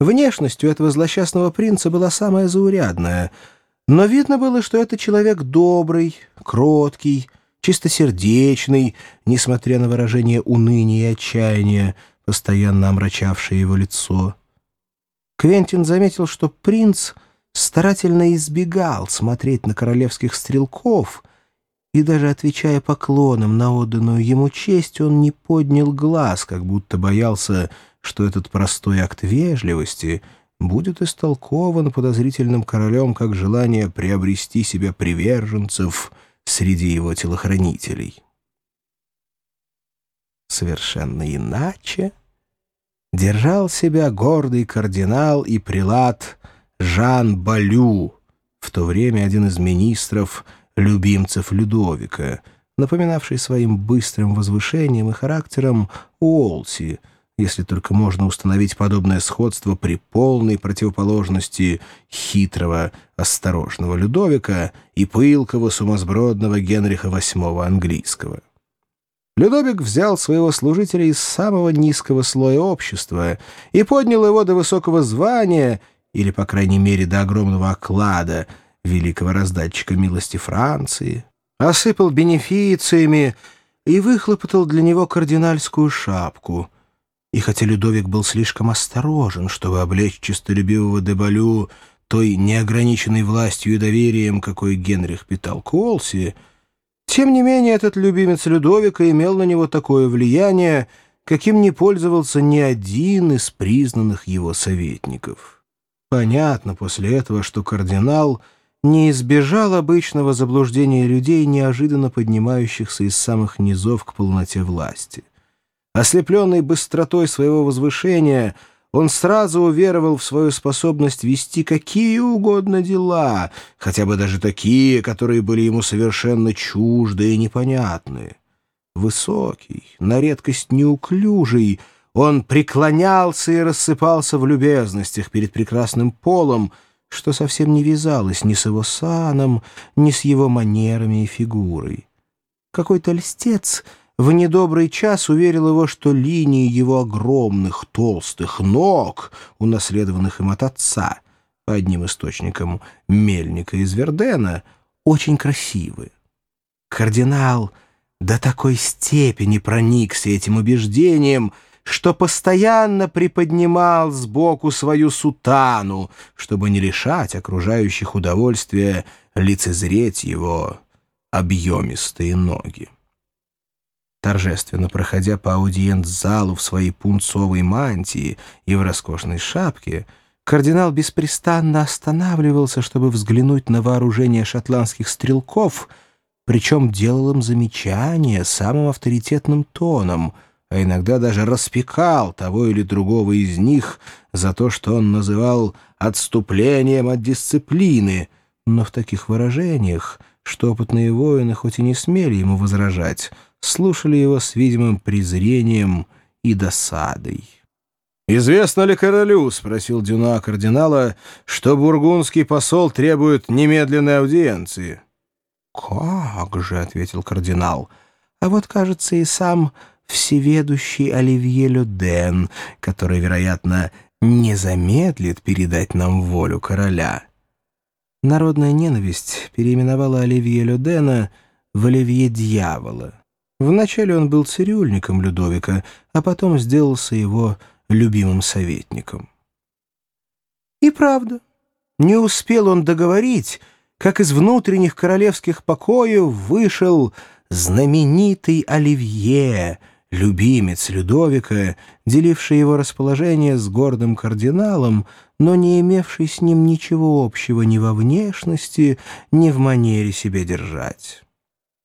Внешность у этого злосчастного принца была самая заурядная, но видно было, что это человек добрый, кроткий, чистосердечный, несмотря на выражение уныния и отчаяния, постоянно омрачавшее его лицо. Квентин заметил, что принц старательно избегал смотреть на королевских стрелков, и даже отвечая поклоном на отданную ему честь, он не поднял глаз, как будто боялся, что этот простой акт вежливости будет истолкован подозрительным королем как желание приобрести себе приверженцев среди его телохранителей. Совершенно иначе держал себя гордый кардинал и прилад Жан Балю, в то время один из министров, любимцев Людовика, напоминавший своим быстрым возвышением и характером Уолси — если только можно установить подобное сходство при полной противоположности хитрого, осторожного Людовика и пылкого, сумасбродного Генриха VIII английского. Людовик взял своего служителя из самого низкого слоя общества и поднял его до высокого звания, или, по крайней мере, до огромного оклада великого раздатчика милости Франции, осыпал бенефициями и выхлопотал для него кардинальскую шапку — и хотя Людовик был слишком осторожен, чтобы облечь честолюбивого Дебалю той неограниченной властью и доверием, какой Генрих питал к тем не менее этот любимец Людовика имел на него такое влияние, каким не пользовался ни один из признанных его советников. Понятно после этого, что кардинал не избежал обычного заблуждения людей, неожиданно поднимающихся из самых низов к полноте власти. Ослепленный быстротой своего возвышения, он сразу уверовал в свою способность вести какие угодно дела, хотя бы даже такие, которые были ему совершенно чужды и непонятны. Высокий, на редкость неуклюжий, он преклонялся и рассыпался в любезностях перед прекрасным полом, что совсем не вязалось ни с его саном, ни с его манерами и фигурой. Какой-то льстец — в недобрый час уверил его, что линии его огромных толстых ног, унаследованных им от отца, по одним источникам мельника из Вердена, очень красивы. Кардинал до такой степени проникся этим убеждением, что постоянно приподнимал сбоку свою сутану, чтобы не лишать окружающих удовольствия лицезреть его объемистые ноги. Торжественно проходя по аудиент-залу в своей пунцовой мантии и в роскошной шапке, кардинал беспрестанно останавливался, чтобы взглянуть на вооружение шотландских стрелков, причем делал им замечания самым авторитетным тоном, а иногда даже распекал того или другого из них за то, что он называл «отступлением от дисциплины», но в таких выражениях, что опытные воины хоть и не смели ему возражать, слушали его с видимым презрением и досадой. «Известно ли королю, — спросил Дюна кардинала, — что бургундский посол требует немедленной аудиенции?» «Как же, — ответил кардинал, — а вот, кажется, и сам всеведущий Оливье Люден, который, вероятно, не замедлит передать нам волю короля». Народная ненависть переименовала Оливье Людена в Оливье Дьявола. Вначале он был цирюльником Людовика, а потом сделался его любимым советником. И правда, не успел он договорить, как из внутренних королевских покоев вышел знаменитый Оливье, любимец Людовика, деливший его расположение с гордым кардиналом, но не имевший с ним ничего общего ни во внешности, ни в манере себя держать.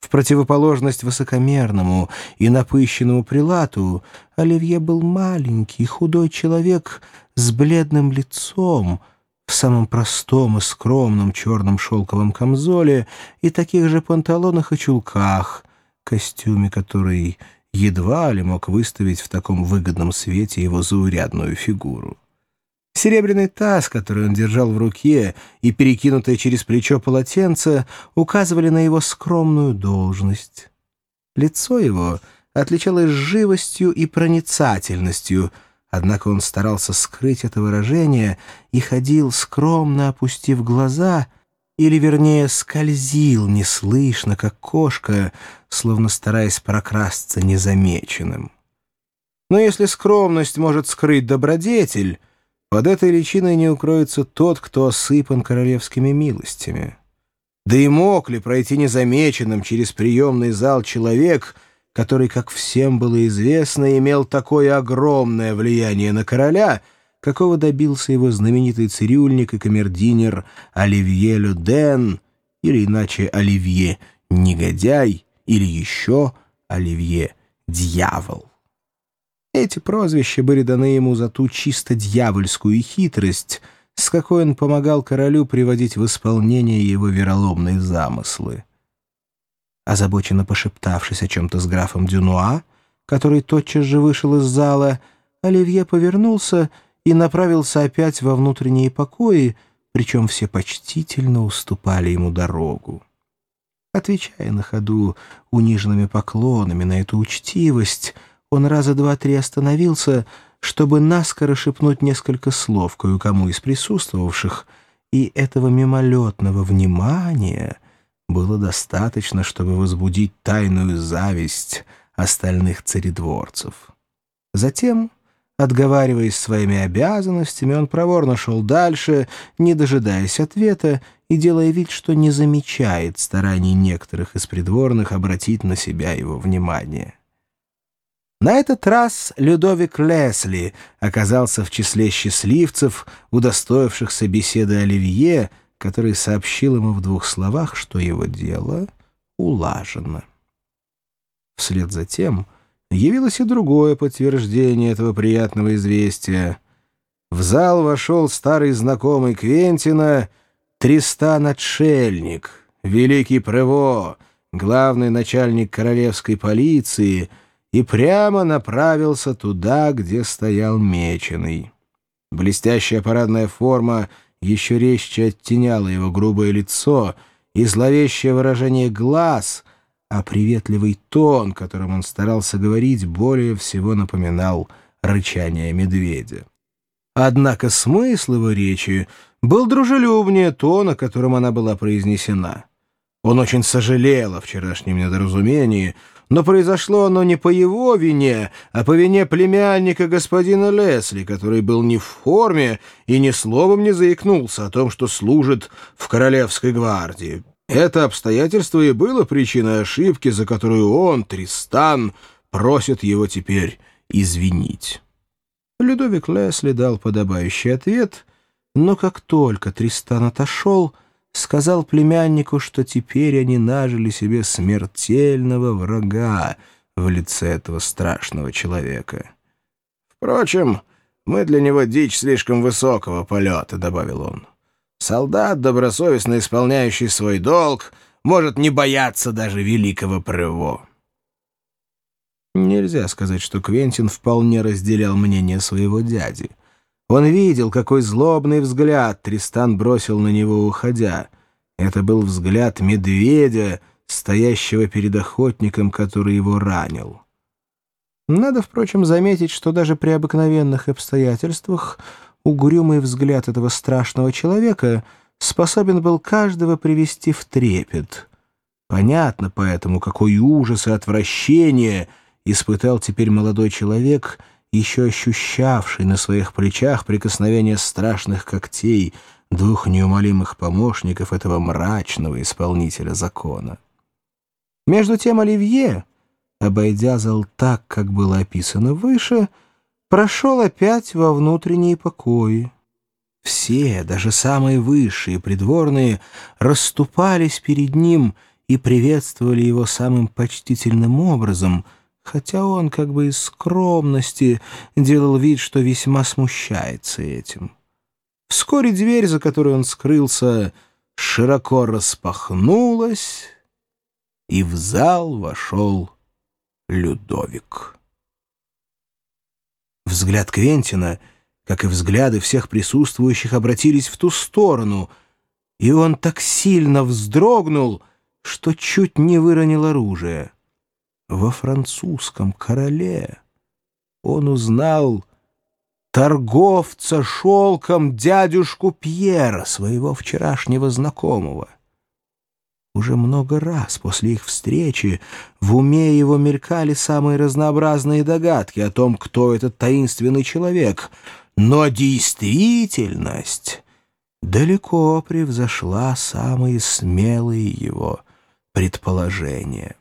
В противоположность высокомерному и напыщенному прилату Оливье был маленький, худой человек с бледным лицом, в самом простом и скромном черном шелковом камзоле и таких же панталонах и чулках, костюме который едва ли мог выставить в таком выгодном свете его заурядную фигуру. Серебряный таз, который он держал в руке, и перекинутое через плечо полотенце указывали на его скромную должность. Лицо его отличалось живостью и проницательностью, Однако он старался скрыть это выражение и ходил, скромно опустив глаза, или, вернее, скользил неслышно, как кошка, словно стараясь прокрасться незамеченным. Но если скромность может скрыть добродетель, под этой личиной не укроется тот, кто осыпан королевскими милостями. Да и мог ли пройти незамеченным через приемный зал человек, который, как всем было известно, имел такое огромное влияние на короля, какого добился его знаменитый цирюльник и камердинер Оливье Люден, или иначе Оливье Негодяй, или еще Оливье Дьявол. Эти прозвища были даны ему за ту чисто дьявольскую хитрость, с какой он помогал королю приводить в исполнение его вероломные замыслы. Озабоченно пошептавшись о чем-то с графом Дюнуа, который тотчас же вышел из зала, Оливье повернулся и направился опять во внутренние покои, причем все почтительно уступали ему дорогу. Отвечая на ходу униженными поклонами на эту учтивость, он раза два-три остановился, чтобы наскоро шепнуть несколько слов кое-кому из присутствовавших, и этого мимолетного внимания — было достаточно, чтобы возбудить тайную зависть остальных царедворцев. Затем, отговариваясь своими обязанностями, он проворно шел дальше, не дожидаясь ответа и делая вид, что не замечает стараний некоторых из придворных обратить на себя его внимание. На этот раз Людовик Лесли оказался в числе счастливцев, удостоившихся беседы Оливье, который сообщил ему в двух словах, что его дело улажено. Вслед за тем явилось и другое подтверждение этого приятного известия. В зал вошел старый знакомый Квентина Тристан-отшельник, великий Прево, главный начальник королевской полиции, и прямо направился туда, где стоял Меченый. Блестящая парадная форма — еще резче оттеняло его грубое лицо и зловещее выражение глаз, а приветливый тон, которым он старался говорить, более всего напоминал рычание медведя. Однако смысл его речи был дружелюбнее тона, которым она была произнесена. Он очень сожалел о вчерашнем недоразумении, но произошло оно не по его вине, а по вине племянника господина Лесли, который был не в форме и ни словом не заикнулся о том, что служит в Королевской гвардии. Это обстоятельство и было причиной ошибки, за которую он, Тристан, просит его теперь извинить. Людовик Лесли дал подобающий ответ, но как только Тристан отошел, сказал племяннику, что теперь они нажили себе смертельного врага в лице этого страшного человека. «Впрочем, мы для него дичь слишком высокого полета», — добавил он. «Солдат, добросовестно исполняющий свой долг, может не бояться даже великого Прево». Нельзя сказать, что Квентин вполне разделял мнение своего дяди — он видел, какой злобный взгляд Тристан бросил на него, уходя. Это был взгляд медведя, стоящего перед охотником, который его ранил. Надо, впрочем, заметить, что даже при обыкновенных обстоятельствах угрюмый взгляд этого страшного человека способен был каждого привести в трепет. Понятно поэтому, какой ужас и отвращение испытал теперь молодой человек — еще ощущавший на своих плечах прикосновение страшных когтей двух неумолимых помощников этого мрачного исполнителя закона. Между тем Оливье, обойдя зал так, как было описано выше, прошел опять во внутренние покои. Все, даже самые высшие придворные, расступались перед ним и приветствовали его самым почтительным образом — хотя он как бы из скромности делал вид, что весьма смущается этим. Вскоре дверь, за которой он скрылся, широко распахнулась, и в зал вошел Людовик. Взгляд Квентина, как и взгляды всех присутствующих, обратились в ту сторону, и он так сильно вздрогнул, что чуть не выронил оружие во французском короле он узнал торговца шелком дядюшку Пьера, своего вчерашнего знакомого. Уже много раз после их встречи в уме его мелькали самые разнообразные догадки о том, кто этот таинственный человек, но действительность далеко превзошла самые смелые его предположения.